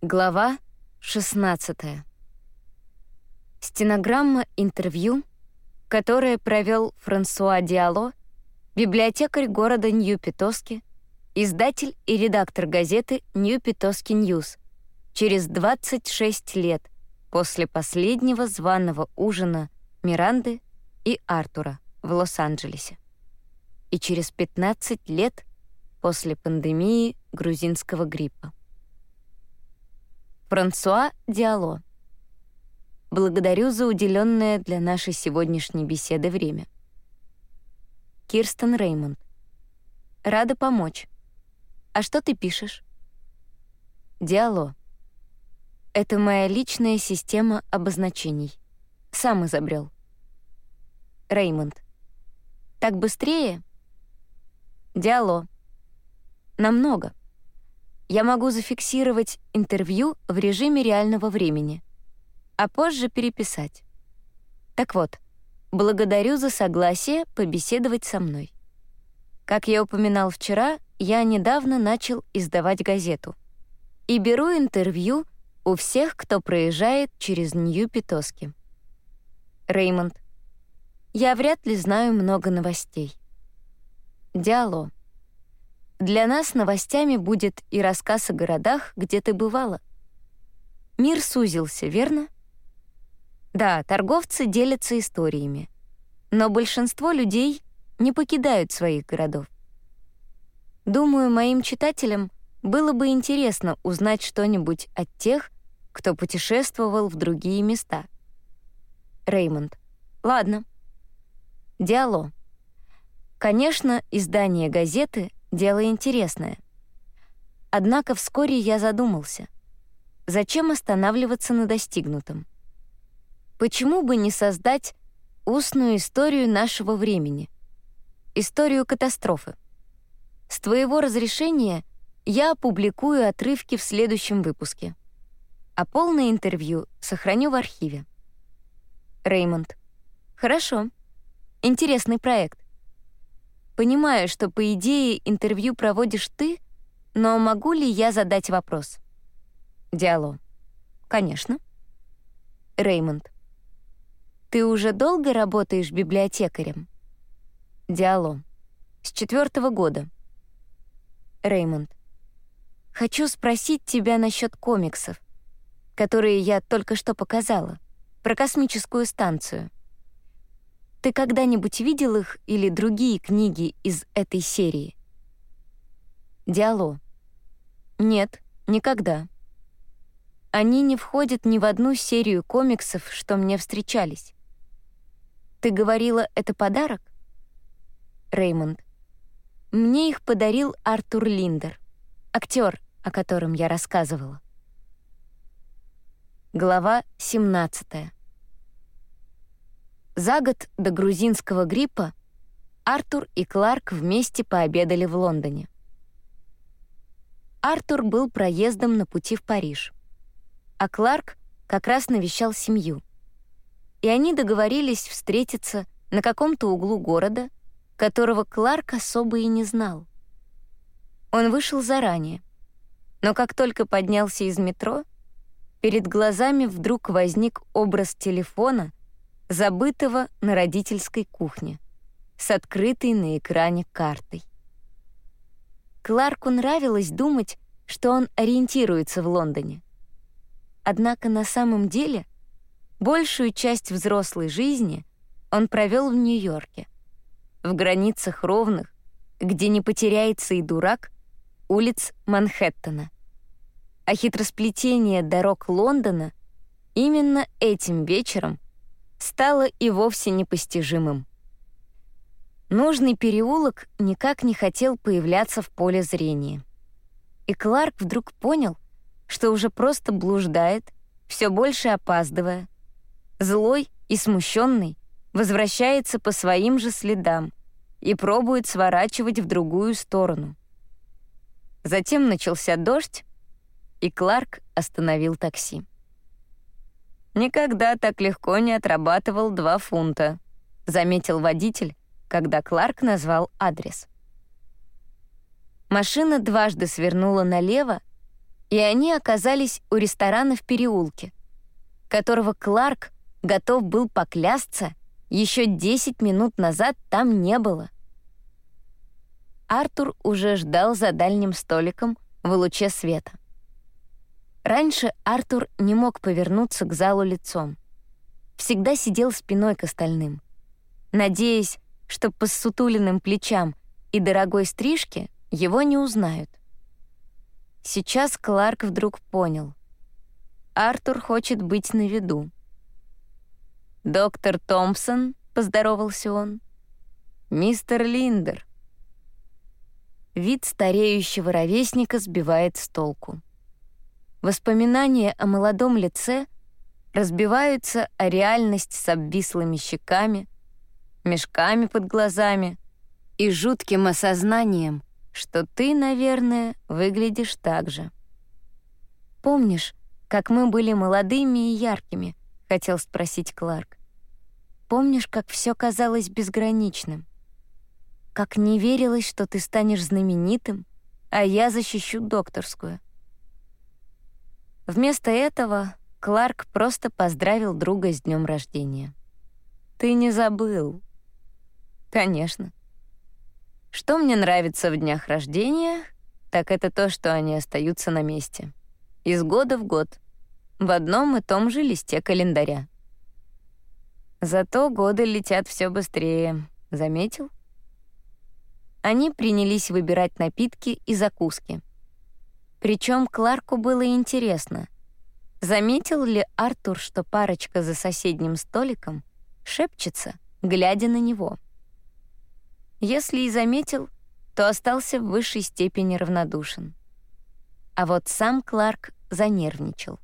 Глава 16. Стенограмма интервью, которое провел Франсуа Диалло, библиотекарь города Нью-Петоски, издатель и редактор газеты «Нью-Петоски Ньюс» через 26 лет после последнего званого ужина Миранды и Артура в Лос-Анджелесе и через 15 лет после пандемии грузинского гриппа. Франсуа Диало. Благодарю за уделенное для нашей сегодняшней беседы время. Кирстен Реймонд. Рада помочь. А что ты пишешь? Диало. Это моя личная система обозначений. Сам изобрел. Реймонд. Так быстрее? Диало. Намного я могу зафиксировать интервью в режиме реального времени, а позже переписать. Так вот, благодарю за согласие побеседовать со мной. Как я упоминал вчера, я недавно начал издавать газету и беру интервью у всех, кто проезжает через Нью-Питоски. Реймонд. Я вряд ли знаю много новостей. Диалог. Для нас новостями будет и рассказ о городах, где ты бывала. Мир сузился, верно? Да, торговцы делятся историями. Но большинство людей не покидают своих городов. Думаю, моим читателям было бы интересно узнать что-нибудь от тех, кто путешествовал в другие места. Реймонд. Ладно. Диало. Конечно, издание газеты Дело интересное. Однако вскоре я задумался. Зачем останавливаться на достигнутом? Почему бы не создать устную историю нашего времени? Историю катастрофы. С твоего разрешения я опубликую отрывки в следующем выпуске. А полное интервью сохраню в архиве. Реймонд. Хорошо. Интересный проект. Понимаю, что, по идее, интервью проводишь ты, но могу ли я задать вопрос? Диало. Конечно. Реймонд. Ты уже долго работаешь библиотекарем? Диало. С четвертого года. Реймонд. Хочу спросить тебя насчет комиксов, которые я только что показала, про космическую станцию. Ты когда-нибудь видел их или другие книги из этой серии? Диало. Нет, никогда. Они не входят ни в одну серию комиксов, что мне встречались. Ты говорила, это подарок? Реймонд. Мне их подарил Артур Линдер, актер, о котором я рассказывала. Глава 17. За год до грузинского гриппа Артур и Кларк вместе пообедали в Лондоне. Артур был проездом на пути в Париж, а Кларк как раз навещал семью. И они договорились встретиться на каком-то углу города, которого Кларк особо и не знал. Он вышел заранее, но как только поднялся из метро, перед глазами вдруг возник образ телефона — забытого на родительской кухне, с открытой на экране картой. Кларку нравилось думать, что он ориентируется в Лондоне. Однако на самом деле большую часть взрослой жизни он провел в Нью-Йорке, в границах ровных, где не потеряется и дурак, улиц Манхэттена. А хитросплетение дорог Лондона именно этим вечером — стало и вовсе непостижимым. Нужный переулок никак не хотел появляться в поле зрения. И Кларк вдруг понял, что уже просто блуждает, все больше опаздывая. Злой и смущенный возвращается по своим же следам и пробует сворачивать в другую сторону. Затем начался дождь, и Кларк остановил такси. «Никогда так легко не отрабатывал два фунта», — заметил водитель, когда Кларк назвал адрес. Машина дважды свернула налево, и они оказались у ресторана в переулке, которого Кларк готов был поклясться, еще 10 минут назад там не было. Артур уже ждал за дальним столиком в луче света. Раньше Артур не мог повернуться к залу лицом. Всегда сидел спиной к остальным, надеясь, что по ссутуленным плечам и дорогой стрижке его не узнают. Сейчас Кларк вдруг понял. Артур хочет быть на виду. «Доктор Томпсон», — поздоровался он. «Мистер Линдер». Вид стареющего ровесника сбивает с толку. Воспоминания о молодом лице разбиваются о реальность с обвислыми щеками, мешками под глазами и жутким осознанием, что ты, наверное, выглядишь так же. «Помнишь, как мы были молодыми и яркими?» — хотел спросить Кларк. «Помнишь, как все казалось безграничным? Как не верилось, что ты станешь знаменитым, а я защищу докторскую?» Вместо этого Кларк просто поздравил друга с днем рождения. «Ты не забыл?» «Конечно. Что мне нравится в днях рождения, так это то, что они остаются на месте. Из года в год. В одном и том же листе календаря. Зато годы летят все быстрее. Заметил? Они принялись выбирать напитки и закуски. Причем Кларку было интересно, заметил ли Артур, что парочка за соседним столиком шепчется, глядя на него. Если и заметил, то остался в высшей степени равнодушен. А вот сам Кларк занервничал.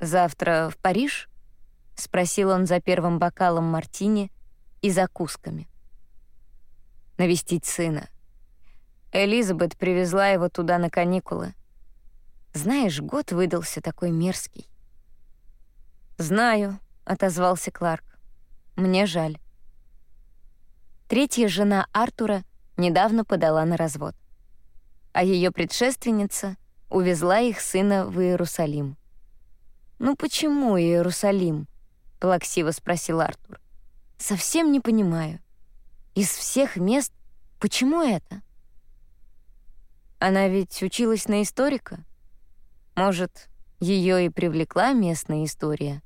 «Завтра в Париж?» — спросил он за первым бокалом мартини и закусками. «Навестить сына. Элизабет привезла его туда на каникулы. Знаешь, год выдался такой мерзкий. «Знаю», — отозвался Кларк. «Мне жаль». Третья жена Артура недавно подала на развод, а ее предшественница увезла их сына в Иерусалим. «Ну почему Иерусалим?» — плаксиво спросил Артур. «Совсем не понимаю. Из всех мест почему это?» Она ведь училась на историка. Может, ее и привлекла местная история.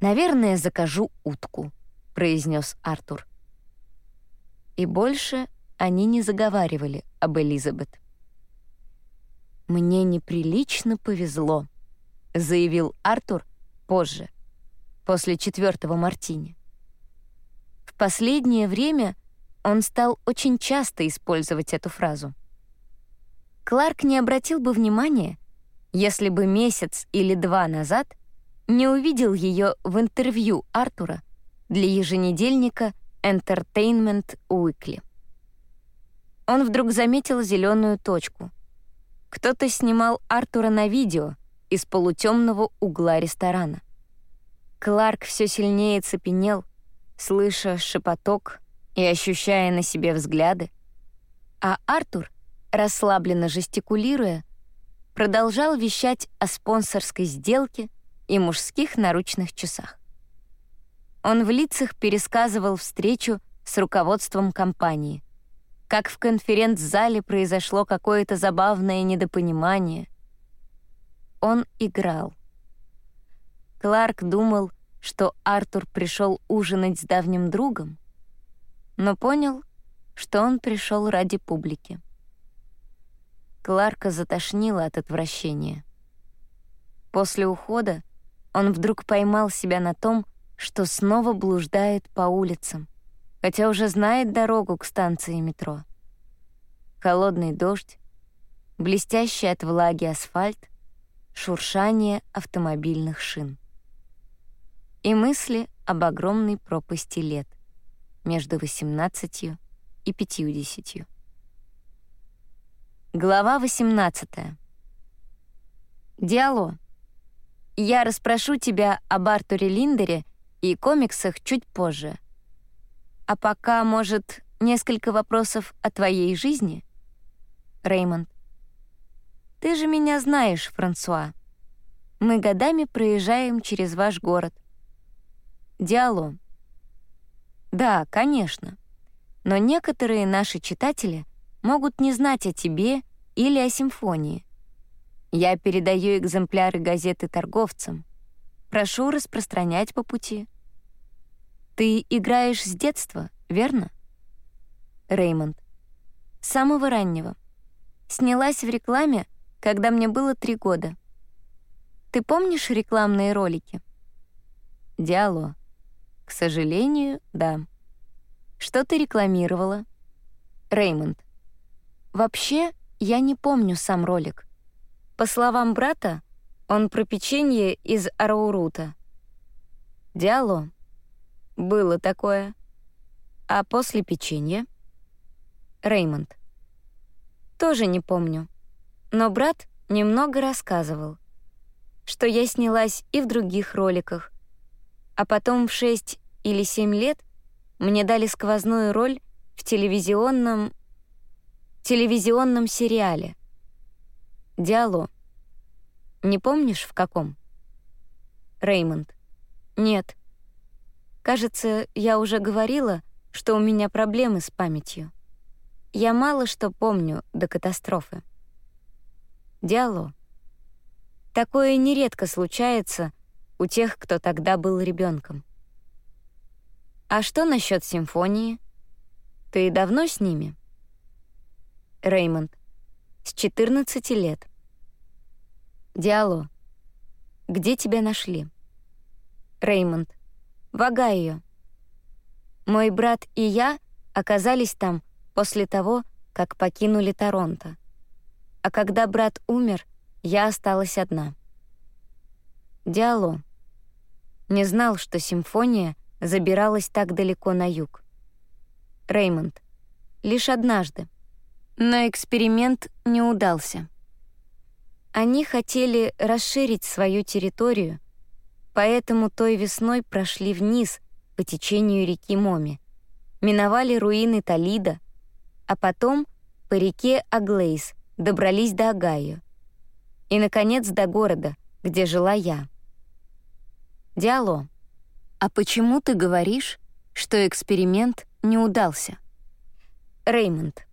«Наверное, закажу утку», — произнес Артур. И больше они не заговаривали об Элизабет. «Мне неприлично повезло», — заявил Артур позже, после четвертого мартини. В последнее время — он стал очень часто использовать эту фразу. Кларк не обратил бы внимания, если бы месяц или два назад не увидел ее в интервью Артура для еженедельника Entertainment Weekly. Он вдруг заметил зеленую точку. Кто-то снимал Артура на видео из полутемного угла ресторана. Кларк все сильнее цепенел, слыша шепоток и ощущая на себе взгляды, а Артур, расслабленно жестикулируя, продолжал вещать о спонсорской сделке и мужских наручных часах. Он в лицах пересказывал встречу с руководством компании, как в конференц-зале произошло какое-то забавное недопонимание. Он играл. Кларк думал, что Артур пришел ужинать с давним другом, но понял, что он пришел ради публики. Кларка затошнило от отвращения. После ухода он вдруг поймал себя на том, что снова блуждает по улицам, хотя уже знает дорогу к станции метро. Холодный дождь, блестящий от влаги асфальт, шуршание автомобильных шин. И мысли об огромной пропасти лет между 18 и 50. Глава 18. Диало. Я расспрошу тебя об Артуре Линдере и комиксах чуть позже. А пока, может, несколько вопросов о твоей жизни? Реймонд. Ты же меня знаешь, Франсуа. Мы годами проезжаем через ваш город. Диалог. Да, конечно. Но некоторые наши читатели могут не знать о тебе или о симфонии. Я передаю экземпляры газеты торговцам. Прошу распространять по пути. Ты играешь с детства, верно? Реймонд. С самого раннего. Снялась в рекламе, когда мне было три года. Ты помнишь рекламные ролики? Диало. К сожалению, да. Что ты рекламировала? Реймонд. Вообще, я не помню сам ролик. По словам брата, он про печенье из Араурута. Диало. Было такое. А после печенья? Реймонд. Тоже не помню. Но брат немного рассказывал, что я снялась и в других роликах, а потом в 6 или 7 лет мне дали сквозную роль в телевизионном телевизионном сериале. Диало. Не помнишь, в каком? Реймонд. Нет. Кажется, я уже говорила, что у меня проблемы с памятью. Я мало что помню до катастрофы. Диало. Такое нередко случается у тех, кто тогда был ребенком. А что насчет симфонии? Ты давно с ними? Реймонд. С 14 лет. Диало. Где тебя нашли? Реймонд. В Огайо. Мой брат и я оказались там после того, как покинули Торонто. А когда брат умер, я осталась одна. Диало. Не знал, что симфония забиралась так далеко на юг. Реймонд. Лишь однажды. Но эксперимент не удался. Они хотели расширить свою территорию, поэтому той весной прошли вниз по течению реки Моми, миновали руины Талида, а потом по реке Аглейс добрались до Агаю и, наконец, до города, где жила я. Диало, а почему ты говоришь, что эксперимент не удался? Реймонд,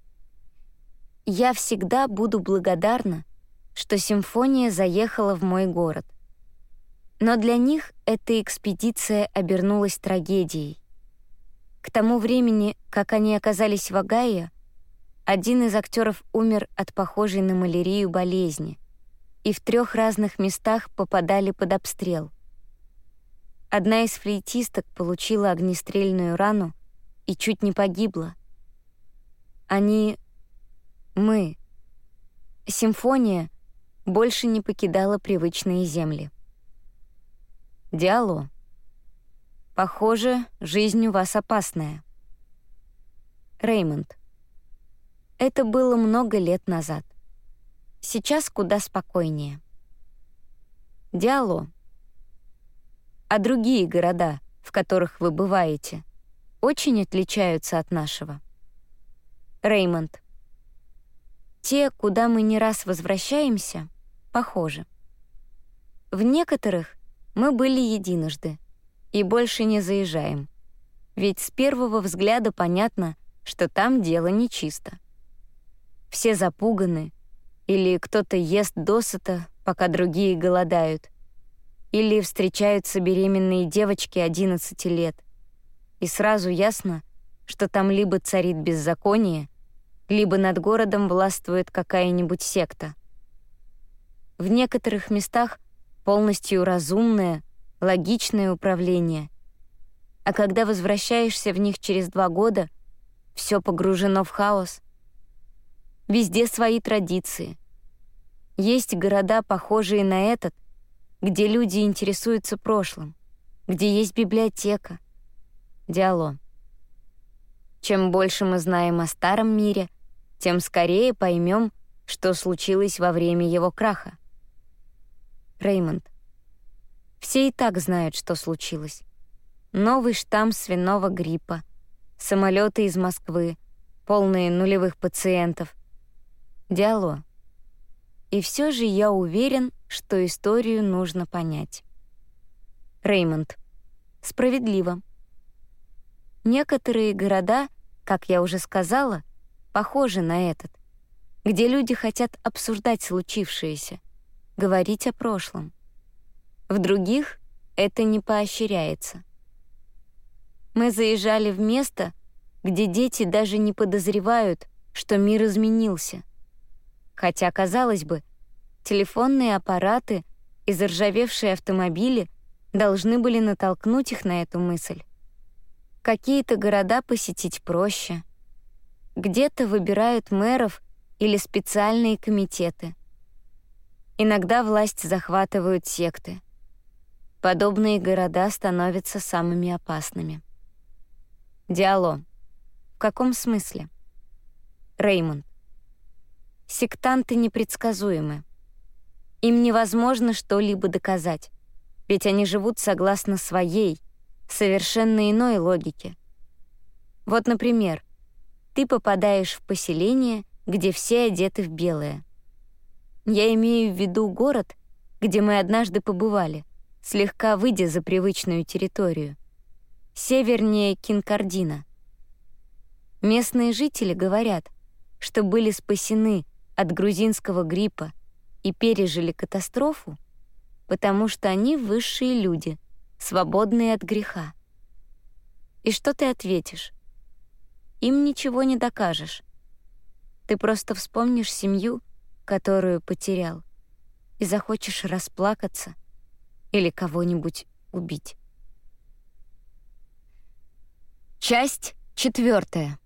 я всегда буду благодарна, что симфония заехала в мой город. Но для них эта экспедиция обернулась трагедией. К тому времени, как они оказались в Огайо, один из актеров умер от похожей на малярию болезни, и в трех разных местах попадали под обстрел. Одна из флейтисток получила огнестрельную рану и чуть не погибла. Они... мы... Симфония больше не покидала привычные земли. Диало. Похоже, жизнь у вас опасная. Реймонд. Это было много лет назад. Сейчас куда спокойнее. Диало. А другие города, в которых вы бываете, очень отличаются от нашего. Реймонд. Те, куда мы не раз возвращаемся, похожи. В некоторых мы были единожды и больше не заезжаем, ведь с первого взгляда понятно, что там дело нечисто все запуганы, или кто-то ест досыта, пока другие голодают, или встречаются беременные девочки 11 лет, и сразу ясно, что там либо царит беззаконие, либо над городом властвует какая-нибудь секта. В некоторых местах полностью разумное, логичное управление, а когда возвращаешься в них через два года, все погружено в хаос, Везде свои традиции. Есть города, похожие на этот, где люди интересуются прошлым, где есть библиотека. Диало. Чем больше мы знаем о старом мире, тем скорее поймем, что случилось во время его краха. Реймонд. Все и так знают, что случилось. Новый штамм свиного гриппа, самолеты из Москвы, полные нулевых пациентов — Диало. И все же я уверен, что историю нужно понять. Реймонд. Справедливо. Некоторые города, как я уже сказала, похожи на этот, где люди хотят обсуждать случившееся, говорить о прошлом. В других это не поощряется. Мы заезжали в место, где дети даже не подозревают, что мир изменился. Хотя, казалось бы, телефонные аппараты и заржавевшие автомобили должны были натолкнуть их на эту мысль. Какие-то города посетить проще. Где-то выбирают мэров или специальные комитеты. Иногда власть захватывают секты. Подобные города становятся самыми опасными. Диало. В каком смысле? Реймонд. Сектанты непредсказуемы. Им невозможно что-либо доказать, ведь они живут согласно своей, совершенно иной логике. Вот, например, ты попадаешь в поселение, где все одеты в белое. Я имею в виду город, где мы однажды побывали, слегка выйдя за привычную территорию. Севернее Кинкардина. Местные жители говорят, что были спасены от грузинского гриппа и пережили катастрофу, потому что они высшие люди, свободные от греха. И что ты ответишь? Им ничего не докажешь. Ты просто вспомнишь семью, которую потерял, и захочешь расплакаться или кого-нибудь убить. Часть четвертая.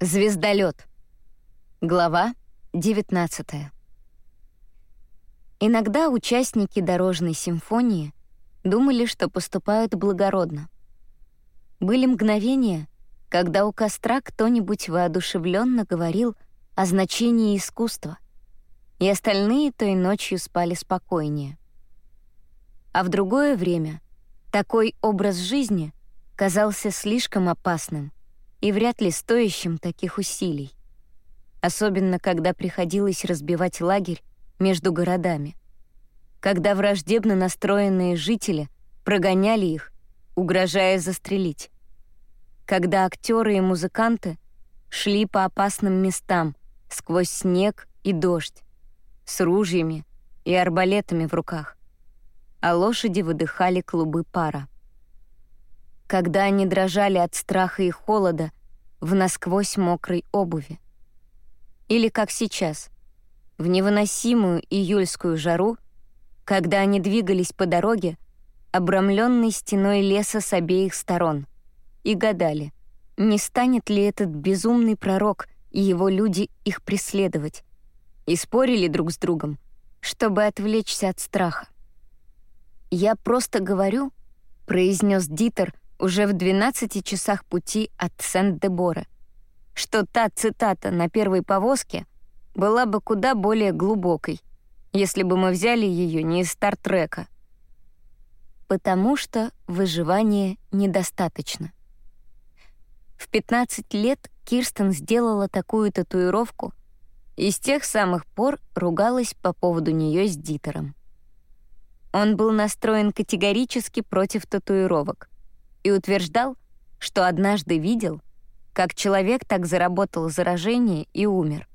Звездолет. Глава 19. Иногда участники дорожной симфонии думали, что поступают благородно. Были мгновения, когда у костра кто-нибудь воодушевленно говорил о значении искусства, и остальные той ночью спали спокойнее. А в другое время такой образ жизни казался слишком опасным и вряд ли стоящим таких усилий особенно когда приходилось разбивать лагерь между городами. Когда враждебно настроенные жители прогоняли их, угрожая застрелить. Когда актеры и музыканты шли по опасным местам сквозь снег и дождь, с ружьями и арбалетами в руках, а лошади выдыхали клубы пара. Когда они дрожали от страха и холода в насквозь мокрой обуви. Или как сейчас, в невыносимую июльскую жару, когда они двигались по дороге, обрамленной стеной леса с обеих сторон, и гадали, не станет ли этот безумный пророк и его люди их преследовать, и спорили друг с другом, чтобы отвлечься от страха. «Я просто говорю», — произнес Дитер уже в 12 часах пути от Сент-де-Бора, что та цитата на первой повозке была бы куда более глубокой, если бы мы взяли ее не из Стартрека. Потому что выживания недостаточно. В 15 лет Кирстен сделала такую татуировку и с тех самых пор ругалась по поводу нее с Дитером. Он был настроен категорически против татуировок и утверждал, что однажды видел — как человек так заработал заражение и умер.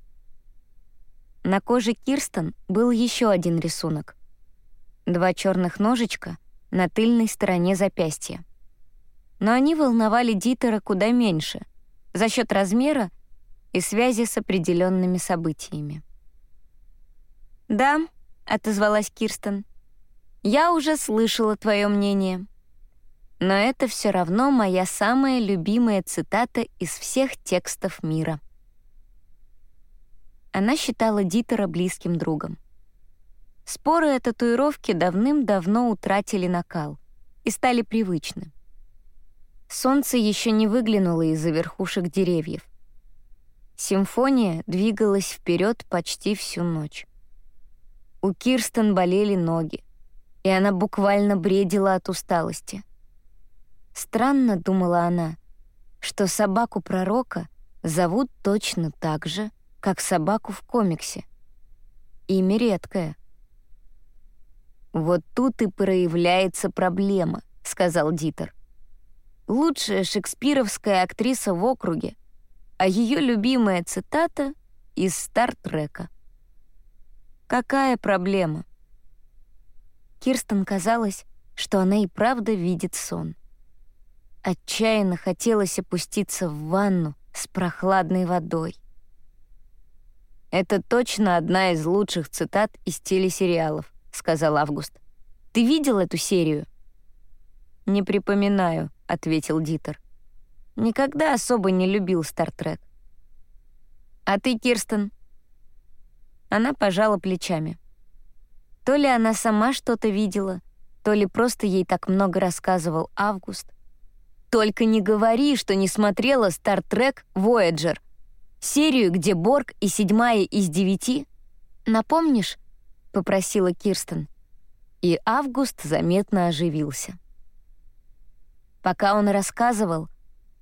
На коже Кирстен был еще один рисунок. Два черных ножичка на тыльной стороне запястья. Но они волновали Дитера куда меньше, за счет размера и связи с определенными событиями. «Да», — отозвалась Кирстен, — «я уже слышала твое мнение». Но это все равно моя самая любимая цитата из всех текстов мира. Она считала Дитера близким другом. Споры о татуировке давным-давно утратили накал и стали привычны. Солнце еще не выглянуло из-за верхушек деревьев. Симфония двигалась вперед почти всю ночь. У Кирстен болели ноги, и она буквально бредила от усталости. Странно, думала она, что собаку пророка зовут точно так же, как собаку в комиксе. имя редкое. «Вот тут и проявляется проблема», — сказал Дитер. «Лучшая шекспировская актриса в округе, а ее любимая цитата из «Стартрека». Какая проблема? Кирстен казалось, что она и правда видит сон. Отчаянно хотелось опуститься в ванну с прохладной водой. «Это точно одна из лучших цитат из телесериалов», — сказал Август. «Ты видел эту серию?» «Не припоминаю», — ответил Дитер. «Никогда особо не любил «Стартрек». «А ты, Кирстен?» Она пожала плечами. То ли она сама что-то видела, то ли просто ей так много рассказывал Август. «Только не говори, что не смотрела «Стартрек Voyager», серию, где Борг и седьмая из девяти. Напомнишь?» — попросила Кирстен. И Август заметно оживился. Пока он рассказывал,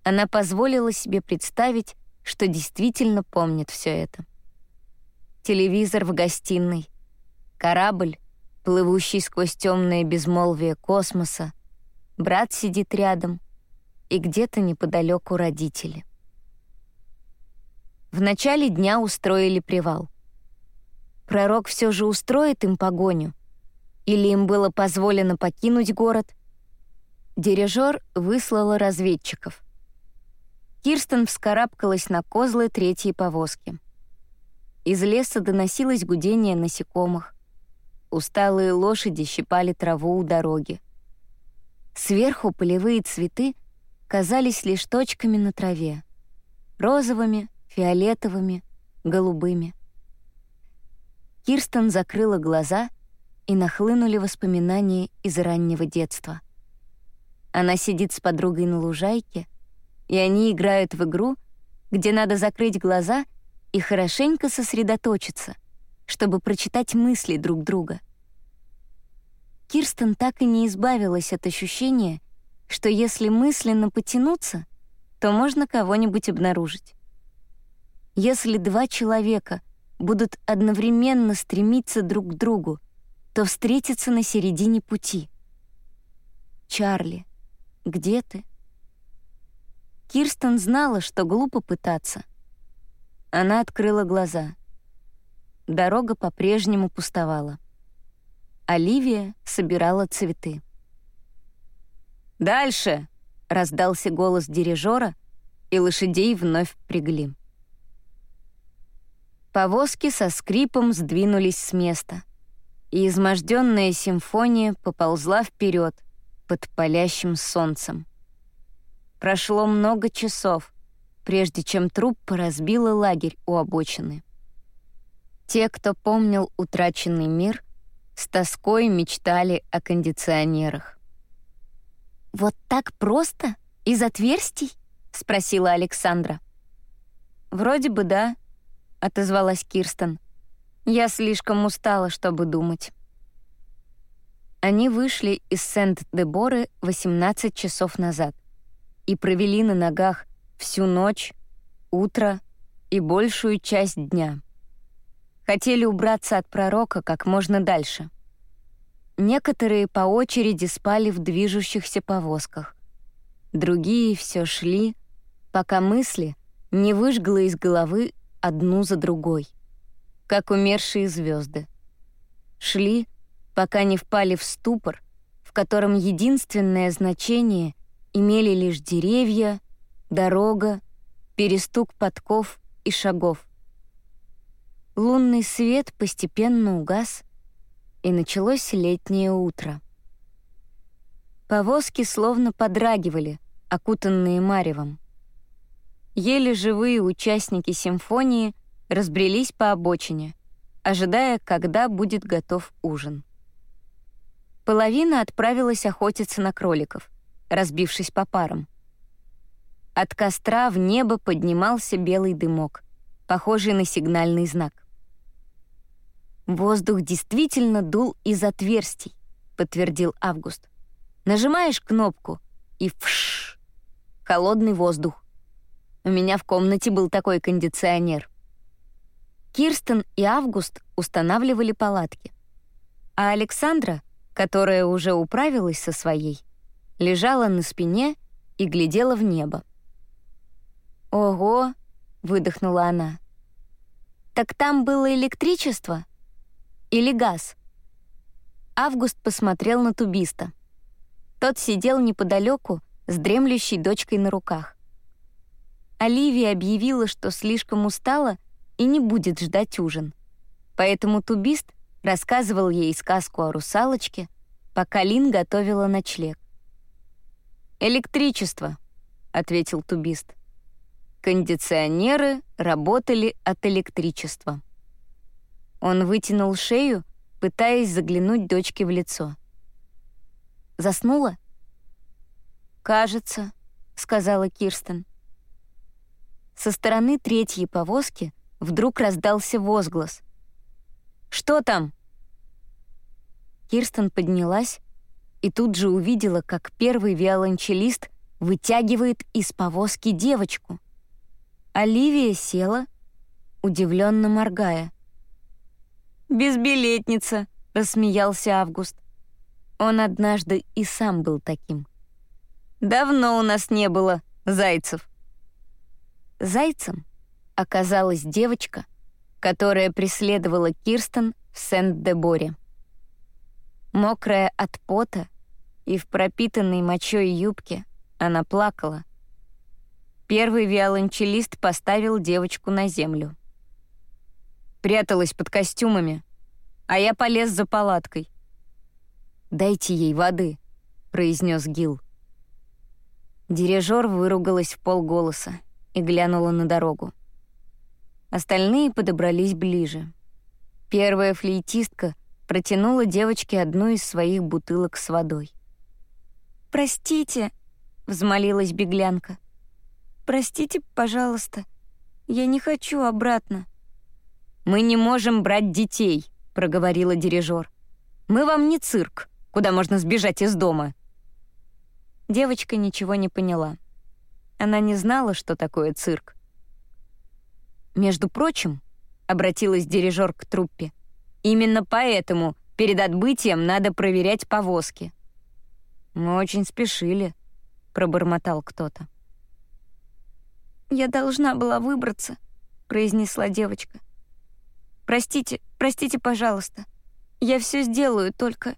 она позволила себе представить, что действительно помнит все это телевизор в гостиной, корабль, плывущий сквозь темное безмолвие космоса, брат сидит рядом и где-то неподалеку родители. В начале дня устроили привал. Пророк все же устроит им погоню, или им было позволено покинуть город. Дирижер выслала разведчиков. Кирстен вскарабкалась на козлы третьей повозки. Из леса доносилось гудение насекомых. Усталые лошади щипали траву у дороги. Сверху полевые цветы казались лишь точками на траве. Розовыми, фиолетовыми, голубыми. Кирстен закрыла глаза, и нахлынули воспоминания из раннего детства. Она сидит с подругой на лужайке, и они играют в игру, где надо закрыть глаза и хорошенько сосредоточиться, чтобы прочитать мысли друг друга. Кирстен так и не избавилась от ощущения, что если мысленно потянуться, то можно кого-нибудь обнаружить. Если два человека будут одновременно стремиться друг к другу, то встретятся на середине пути. «Чарли, где ты?» Кирстен знала, что глупо пытаться — она открыла глаза. Дорога по-прежнему пустовала. Оливия собирала цветы. «Дальше!» — раздался голос дирижера, и лошадей вновь пригли. Повозки со скрипом сдвинулись с места, и изможденная симфония поползла вперед под палящим солнцем. Прошло много часов, прежде чем труппа разбила лагерь у обочины. Те, кто помнил утраченный мир, с тоской мечтали о кондиционерах. «Вот так просто? Из отверстий?» — спросила Александра. «Вроде бы да», — отозвалась Кирстен. «Я слишком устала, чтобы думать». Они вышли из Сент-де-Боры 18 часов назад и провели на ногах всю ночь, утро и большую часть дня. Хотели убраться от пророка как можно дальше. Некоторые по очереди спали в движущихся повозках. Другие все шли, пока мысли не выжгло из головы одну за другой, как умершие звезды. Шли, пока не впали в ступор, в котором единственное значение имели лишь деревья, дорога, перестук подков и шагов. Лунный свет постепенно угас, и началось летнее утро. Повозки словно подрагивали, окутанные маревом. Еле живые участники симфонии разбрелись по обочине, ожидая, когда будет готов ужин. Половина отправилась охотиться на кроликов, разбившись по парам — от костра в небо поднимался белый дымок, похожий на сигнальный знак. «Воздух действительно дул из отверстий», — подтвердил Август. «Нажимаешь кнопку, и фш! Холодный воздух. У меня в комнате был такой кондиционер». Кирстен и Август устанавливали палатки. А Александра, которая уже управилась со своей, лежала на спине и глядела в небо. «Ого!» — выдохнула она. «Так там было электричество? Или газ?» Август посмотрел на тубиста. Тот сидел неподалеку с дремлющей дочкой на руках. Оливия объявила, что слишком устала и не будет ждать ужин. Поэтому тубист рассказывал ей сказку о русалочке, пока Лин готовила ночлег. «Электричество», — ответил тубист. Кондиционеры работали от электричества. Он вытянул шею, пытаясь заглянуть дочке в лицо. «Заснула?» «Кажется», — сказала Кирстен. Со стороны третьей повозки вдруг раздался возглас. «Что там?» Кирстен поднялась и тут же увидела, как первый виолончелист вытягивает из повозки девочку. Оливия села, удивленно моргая. «Безбилетница», — рассмеялся Август. Он однажды и сам был таким. «Давно у нас не было зайцев». Зайцем оказалась девочка, которая преследовала Кирстен в Сент-де-Боре. Мокрая от пота и в пропитанной мочой юбке она плакала. Первый виолончелист поставил девочку на землю. Пряталась под костюмами, а я полез за палаткой. «Дайте ей воды», — произнес Гил. Дирижер выругалась в полголоса и глянула на дорогу. Остальные подобрались ближе. Первая флейтистка протянула девочке одну из своих бутылок с водой. «Простите», — взмолилась беглянка. «Простите, пожалуйста. Я не хочу обратно». «Мы не можем брать детей», — проговорила дирижер. «Мы вам не цирк, куда можно сбежать из дома». Девочка ничего не поняла. Она не знала, что такое цирк. «Между прочим», — обратилась дирижер к труппе, «именно поэтому перед отбытием надо проверять повозки». «Мы очень спешили», — пробормотал кто-то. «Я должна была выбраться», — произнесла девочка. «Простите, простите, пожалуйста. Я все сделаю, только...»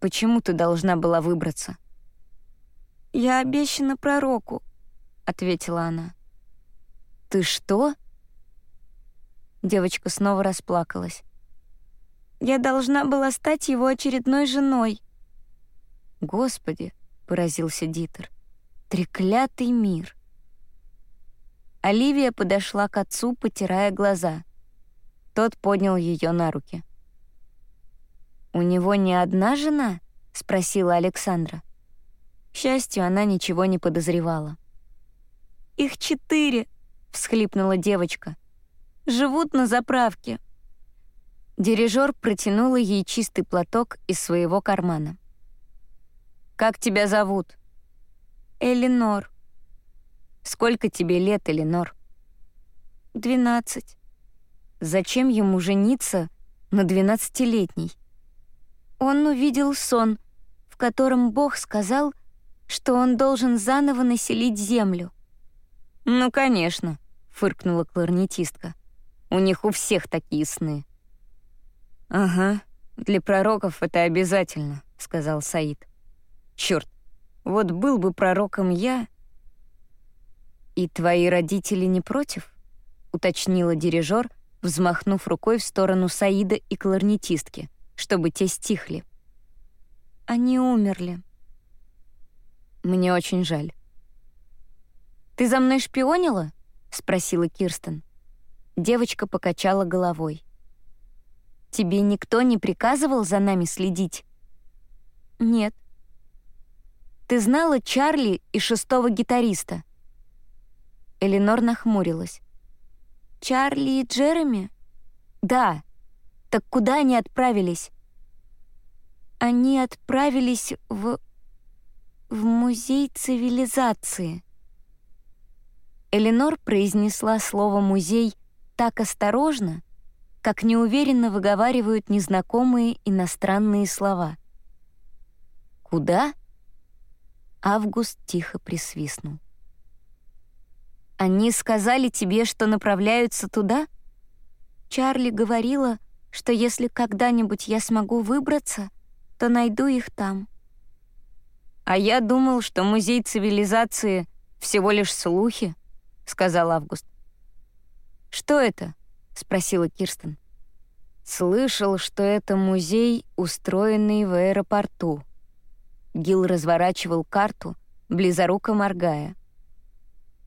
«Почему ты должна была выбраться?» «Я обещана пророку», — ответила она. «Ты что?» Девочка снова расплакалась. «Я должна была стать его очередной женой», «Господи!» — поразился Дитер. «Треклятый мир!» Оливия подошла к отцу, потирая глаза. Тот поднял ее на руки. «У него не одна жена?» — спросила Александра. Счастью, она ничего не подозревала. «Их четыре!» — всхлипнула девочка. «Живут на заправке». Дирижер протянула ей чистый платок из своего кармана. Как тебя зовут?» «Элинор». «Сколько тебе лет, Элинор?» «Двенадцать». «Зачем ему жениться на двенадцатилетней?» Он увидел сон, в котором Бог сказал, что он должен заново населить землю. «Ну, конечно», — фыркнула кларнетистка. «У них у всех такие сны». «Ага, для пророков это обязательно», — сказал Саид. Черт, вот был бы пророком я... «И твои родители не против?» — уточнила дирижер, взмахнув рукой в сторону Саида и кларнетистки, чтобы те стихли. «Они умерли». «Мне очень жаль». «Ты за мной шпионила?» — спросила Кирстен. Девочка покачала головой. «Тебе никто не приказывал за нами следить?» «Нет», ты знала Чарли и шестого гитариста?» Эленор нахмурилась. «Чарли и Джереми?» «Да. Так куда они отправились?» «Они отправились в... в музей цивилизации». Эленор произнесла слово «музей» так осторожно, как неуверенно выговаривают незнакомые иностранные слова. «Куда?» Август тихо присвистнул. «Они сказали тебе, что направляются туда?» Чарли говорила, что если когда-нибудь я смогу выбраться, то найду их там. «А я думал, что музей цивилизации — всего лишь слухи», — сказал Август. «Что это?» — спросила Кирстен. «Слышал, что это музей, устроенный в аэропорту». Гил разворачивал карту, близоруко моргая.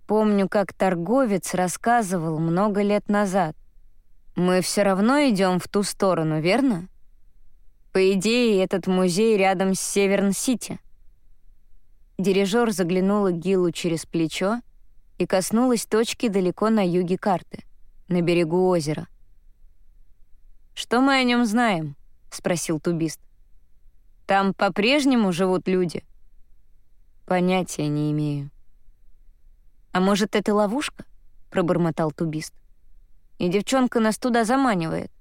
«Помню, как торговец рассказывал много лет назад. Мы все равно идем в ту сторону, верно? По идее, этот музей рядом с Северн-Сити». Дирижер заглянула Гилу через плечо и коснулась точки далеко на юге карты, на берегу озера. «Что мы о нем знаем?» — спросил тубист. «Там по-прежнему живут люди?» «Понятия не имею». «А может, это ловушка?» — пробормотал тубист. «И девчонка нас туда заманивает».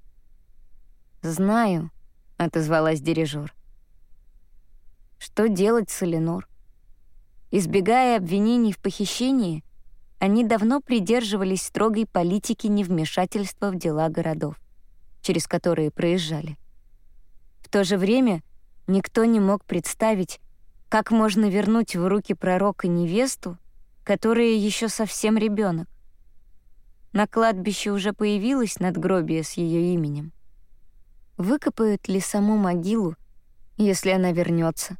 «Знаю», — отозвалась дирижер. «Что делать с Эленор?» Избегая обвинений в похищении, они давно придерживались строгой политики невмешательства в дела городов, через которые проезжали. В то же время никто не мог представить, как можно вернуть в руки пророка невесту, которая еще совсем ребенок. На кладбище уже появилось надгробие с ее именем. Выкопают ли саму могилу, если она вернется?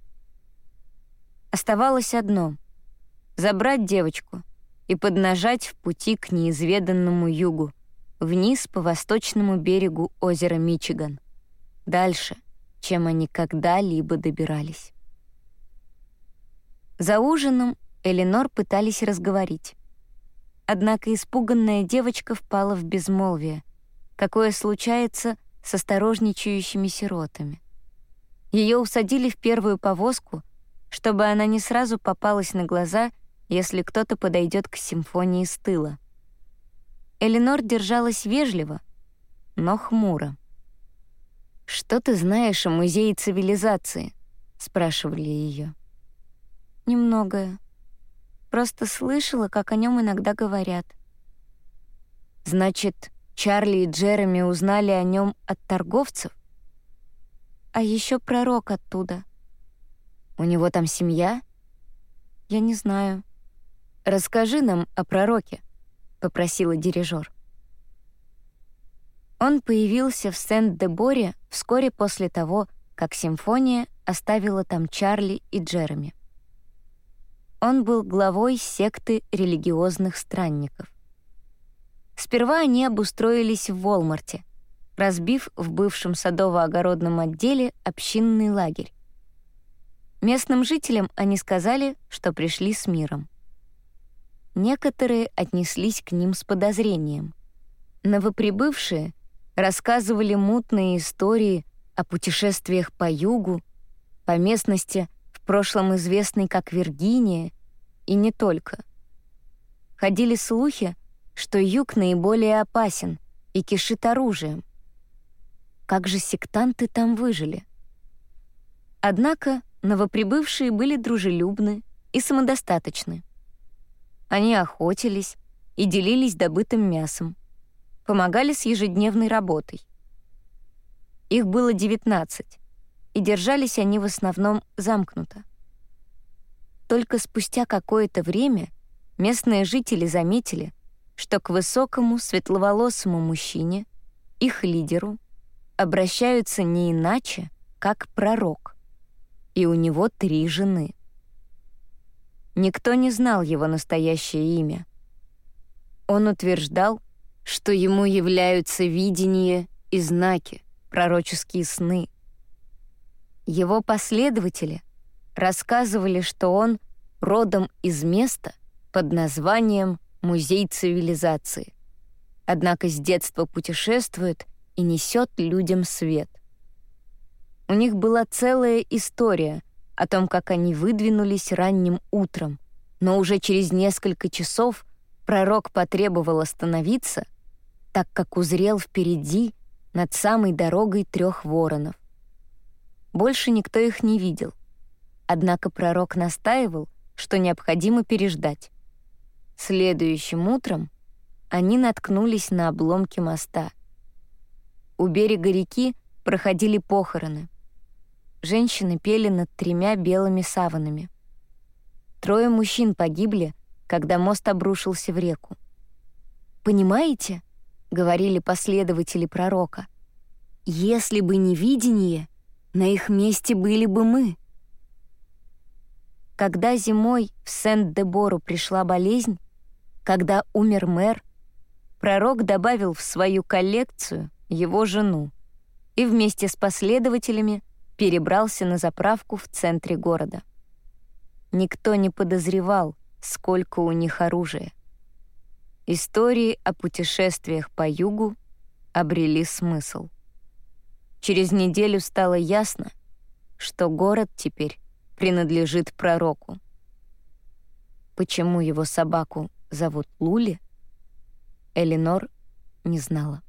Оставалось одно — забрать девочку — и поднажать в пути к неизведанному югу, вниз по восточному берегу озера Мичиган, дальше, чем они когда-либо добирались. За ужином Эленор пытались разговорить. Однако испуганная девочка впала в безмолвие, какое случается с осторожничающими сиротами. Ее усадили в первую повозку, чтобы она не сразу попалась на глаза — если кто-то подойдет к симфонии с тыла. Эленор держалась вежливо, но хмуро. «Что ты знаешь о музее цивилизации?» — спрашивали ее. «Немногое. Просто слышала, как о нем иногда говорят». «Значит, Чарли и Джереми узнали о нем от торговцев?» «А еще пророк оттуда». «У него там семья?» «Я не знаю. «Расскажи нам о пророке», — попросила дирижер. Он появился в Сент-де-Боре вскоре после того, как симфония оставила там Чарли и Джереми. Он был главой секты религиозных странников. Сперва они обустроились в Волмарте, разбив в бывшем садово-огородном отделе общинный лагерь. Местным жителям они сказали, что пришли с миром. Некоторые отнеслись к ним с подозрением. Новоприбывшие рассказывали мутные истории о путешествиях по югу, по местности, в прошлом известной как Виргиния, и не только. Ходили слухи, что юг наиболее опасен и кишит оружием. Как же сектанты там выжили? Однако новоприбывшие были дружелюбны и самодостаточны. Они охотились и делились добытым мясом, помогали с ежедневной работой. Их было 19, и держались они в основном замкнуто. Только спустя какое-то время местные жители заметили, что к высокому светловолосому мужчине, их лидеру, обращаются не иначе, как пророк, и у него три жены — Никто не знал его настоящее имя. Он утверждал, что ему являются видения и знаки, пророческие сны. Его последователи рассказывали, что он родом из места под названием «Музей цивилизации», однако с детства путешествует и несет людям свет. У них была целая история о том, как они выдвинулись ранним утром, но уже через несколько часов пророк потребовал остановиться, так как узрел впереди над самой дорогой трех воронов. Больше никто их не видел. Однако пророк настаивал, что необходимо переждать. Следующим утром они наткнулись на обломки моста. У берега реки проходили похороны. Женщины пели над тремя белыми саванами. Трое мужчин погибли, когда мост обрушился в реку. «Понимаете?» — говорили последователи пророка. «Если бы не видение, на их месте были бы мы». Когда зимой в Сент-де-Бору пришла болезнь, когда умер мэр, пророк добавил в свою коллекцию его жену и вместе с последователями перебрался на заправку в центре города. Никто не подозревал, сколько у них оружия. Истории о путешествиях по югу обрели смысл. Через неделю стало ясно, что город теперь принадлежит пророку. Почему его собаку зовут Лули, Элинор не знала.